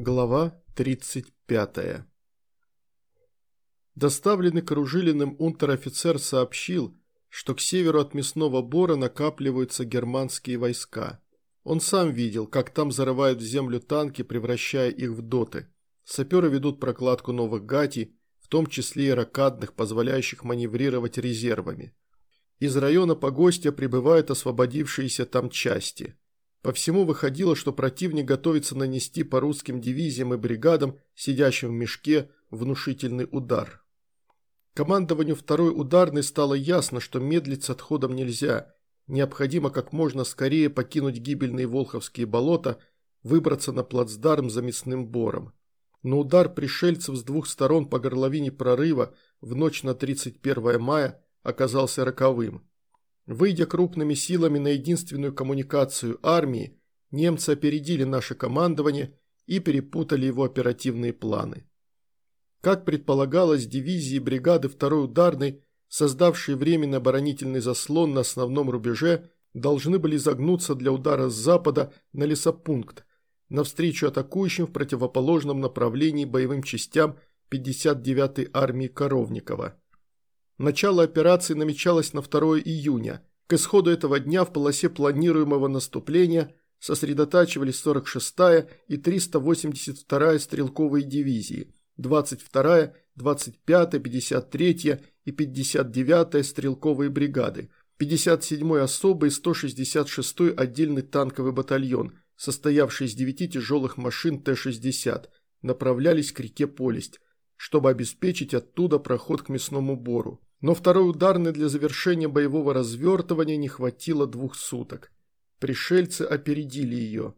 Глава 35. Доставленный Кружилиным унтер-офицер сообщил, что к северу от мясного бора накапливаются германские войска. Он сам видел, как там зарывают в землю танки, превращая их в доты. Саперы ведут прокладку новых гатей, в том числе и ракадных, позволяющих маневрировать резервами. Из района Погостя прибывают освободившиеся там части – по всему выходило, что противник готовится нанести по русским дивизиям и бригадам, сидящим в мешке, внушительный удар. Командованию второй ударной стало ясно, что медлить с отходом нельзя. Необходимо как можно скорее покинуть гибельные Волховские болота, выбраться на плацдарм за мясным бором. Но удар пришельцев с двух сторон по горловине прорыва в ночь на 31 мая оказался роковым. Выйдя крупными силами на единственную коммуникацию армии, немцы опередили наше командование и перепутали его оперативные планы. Как предполагалось, дивизии бригады второй ударной, создавшие временный оборонительный заслон на основном рубеже, должны были загнуться для удара с запада на лесопункт, навстречу атакующим в противоположном направлении боевым частям 59-й армии Коровникова. Начало операции намечалось на 2 июня. К исходу этого дня в полосе планируемого наступления сосредотачивались 46-я и 382-я стрелковые дивизии, 22-я, 25-я, 53-я и 59-я стрелковые бригады, 57-й особый и 166-й отдельный танковый батальон, состоявший из 9 тяжелых машин Т-60, направлялись к реке Полесть, чтобы обеспечить оттуда проход к мясному бору. Но второй ударной для завершения боевого развертывания не хватило двух суток. Пришельцы опередили ее.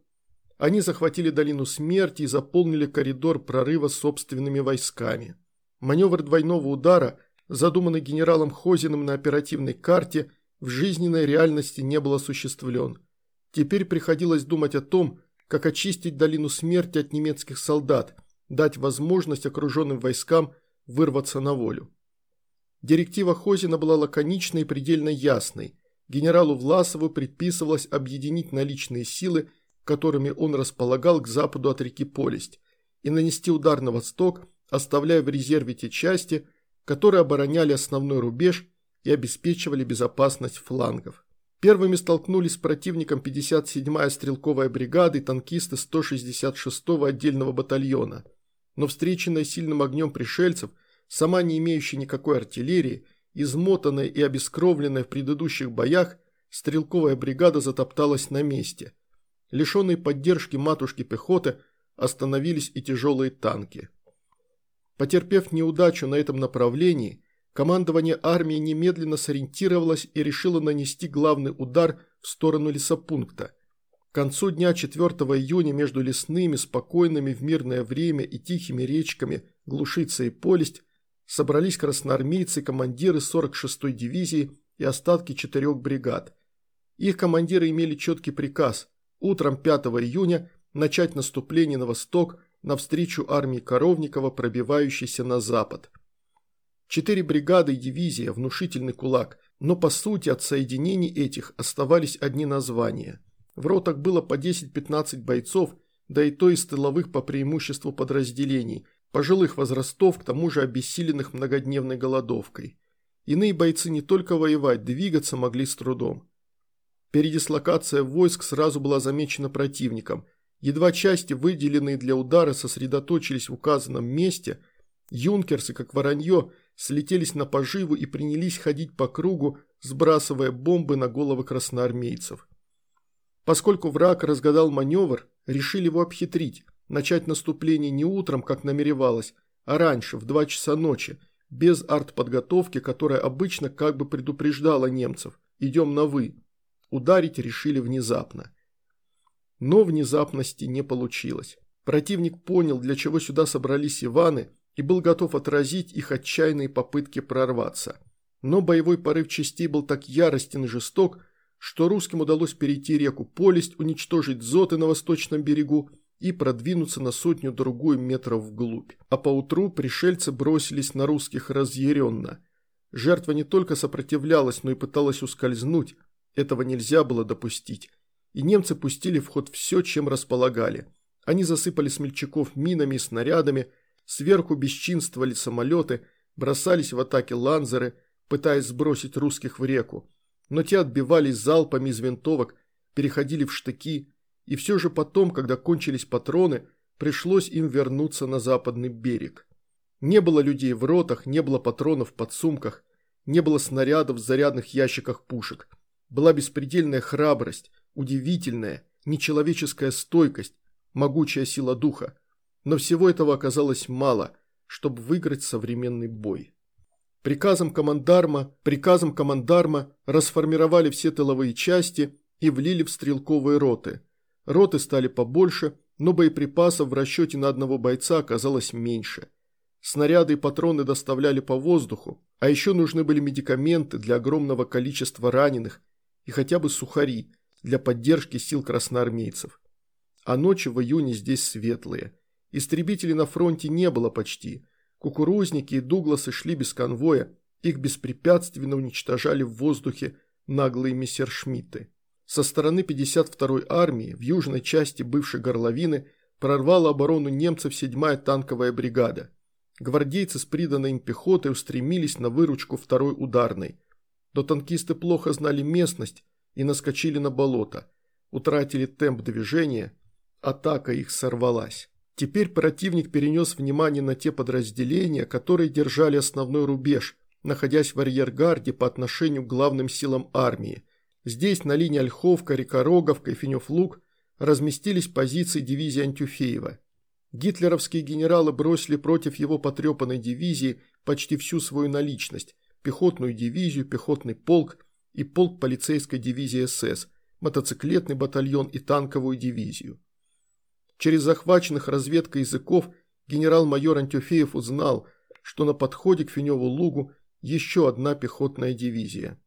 Они захватили долину смерти и заполнили коридор прорыва собственными войсками. Маневр двойного удара, задуманный генералом Хозиным на оперативной карте, в жизненной реальности не был осуществлен. Теперь приходилось думать о том, как очистить долину смерти от немецких солдат, дать возможность окруженным войскам вырваться на волю. Директива Хозина была лаконичной и предельно ясной. Генералу Власову предписывалось объединить наличные силы, которыми он располагал к западу от реки Полесть, и нанести удар на восток, оставляя в резерве те части, которые обороняли основной рубеж и обеспечивали безопасность флангов. Первыми столкнулись с противником 57-я стрелковая бригада и танкисты 166-го отдельного батальона. Но встреченная сильным огнем пришельцев – Сама не имеющая никакой артиллерии, измотанная и обескровленная в предыдущих боях, стрелковая бригада затопталась на месте. Лишенные поддержки матушки пехоты остановились и тяжелые танки. Потерпев неудачу на этом направлении, командование армии немедленно сориентировалось и решило нанести главный удар в сторону лесопункта. К концу дня 4 июня между лесными, спокойными в мирное время и тихими речками Глушица и Полесть собрались красноармейцы, командиры 46-й дивизии и остатки четырех бригад. Их командиры имели четкий приказ утром 5 июня начать наступление на восток навстречу армии Коровникова, пробивающейся на запад. Четыре бригады и дивизия – внушительный кулак, но по сути от соединений этих оставались одни названия. В ротах было по 10-15 бойцов, да и то из тыловых по преимуществу подразделений – пожилых возрастов, к тому же обессиленных многодневной голодовкой. Иные бойцы не только воевать, двигаться могли с трудом. Передислокация войск сразу была замечена противником. Едва части, выделенные для удара, сосредоточились в указанном месте, юнкерсы, как воронье, слетелись на поживу и принялись ходить по кругу, сбрасывая бомбы на головы красноармейцев. Поскольку враг разгадал маневр, решили его обхитрить – начать наступление не утром, как намеревалось, а раньше, в 2 часа ночи, без артподготовки, которая обычно как бы предупреждала немцев «идем на «вы». Ударить решили внезапно. Но внезапности не получилось. Противник понял, для чего сюда собрались Иваны, и был готов отразить их отчаянные попытки прорваться. Но боевой порыв частей был так яростен и жесток, что русским удалось перейти реку Полесть, уничтожить зоты на восточном берегу и продвинуться на сотню-другую метров вглубь. А поутру пришельцы бросились на русских разъяренно. Жертва не только сопротивлялась, но и пыталась ускользнуть. Этого нельзя было допустить. И немцы пустили в ход все, чем располагали. Они засыпали смельчаков минами и снарядами, сверху бесчинствовали самолеты, бросались в атаки ланзеры, пытаясь сбросить русских в реку. Но те отбивались залпами из винтовок, переходили в штыки, и все же потом, когда кончились патроны, пришлось им вернуться на западный берег. Не было людей в ротах, не было патронов в подсумках, не было снарядов в зарядных ящиках пушек. Была беспредельная храбрость, удивительная, нечеловеческая стойкость, могучая сила духа. Но всего этого оказалось мало, чтобы выиграть современный бой. Приказом командарма, приказом командарма расформировали все тыловые части и влили в стрелковые роты. Роты стали побольше, но боеприпасов в расчете на одного бойца оказалось меньше. Снаряды и патроны доставляли по воздуху, а еще нужны были медикаменты для огромного количества раненых и хотя бы сухари для поддержки сил красноармейцев. А ночи в июне здесь светлые. Истребителей на фронте не было почти. Кукурузники и Дугласы шли без конвоя, их беспрепятственно уничтожали в воздухе наглые мессершмитты. Со стороны 52-й армии в южной части бывшей горловины прорвала оборону немцев 7-я танковая бригада. Гвардейцы с приданной им пехотой устремились на выручку второй ударной. Но танкисты плохо знали местность и наскочили на болото. Утратили темп движения, атака их сорвалась. Теперь противник перенес внимание на те подразделения, которые держали основной рубеж, находясь в арьергарде по отношению к главным силам армии. Здесь на линии Ольховка, Рекороговка и Финев-Луг разместились позиции дивизии Антюфеева. Гитлеровские генералы бросили против его потрепанной дивизии почти всю свою наличность – пехотную дивизию, пехотный полк и полк полицейской дивизии СС, мотоциклетный батальон и танковую дивизию. Через захваченных разведкой языков генерал-майор Антюфеев узнал, что на подходе к Финеву лугу еще одна пехотная дивизия.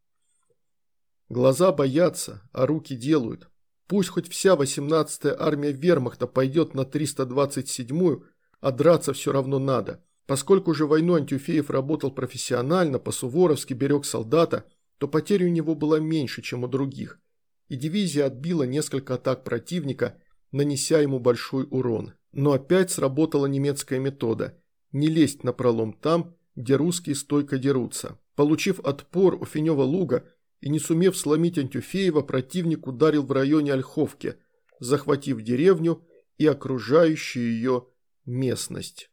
Глаза боятся, а руки делают. Пусть хоть вся 18-я армия вермахта пойдет на 327-ю, а драться все равно надо. Поскольку же войну Антюфеев работал профессионально, по-суворовски берег солдата, то потеря у него была меньше, чем у других. И дивизия отбила несколько атак противника, нанеся ему большой урон. Но опять сработала немецкая метода – не лезть на пролом там, где русские стойко дерутся. Получив отпор у Финева луга и не сумев сломить Антюфеева, противник ударил в районе Ольховки, захватив деревню и окружающую ее местность.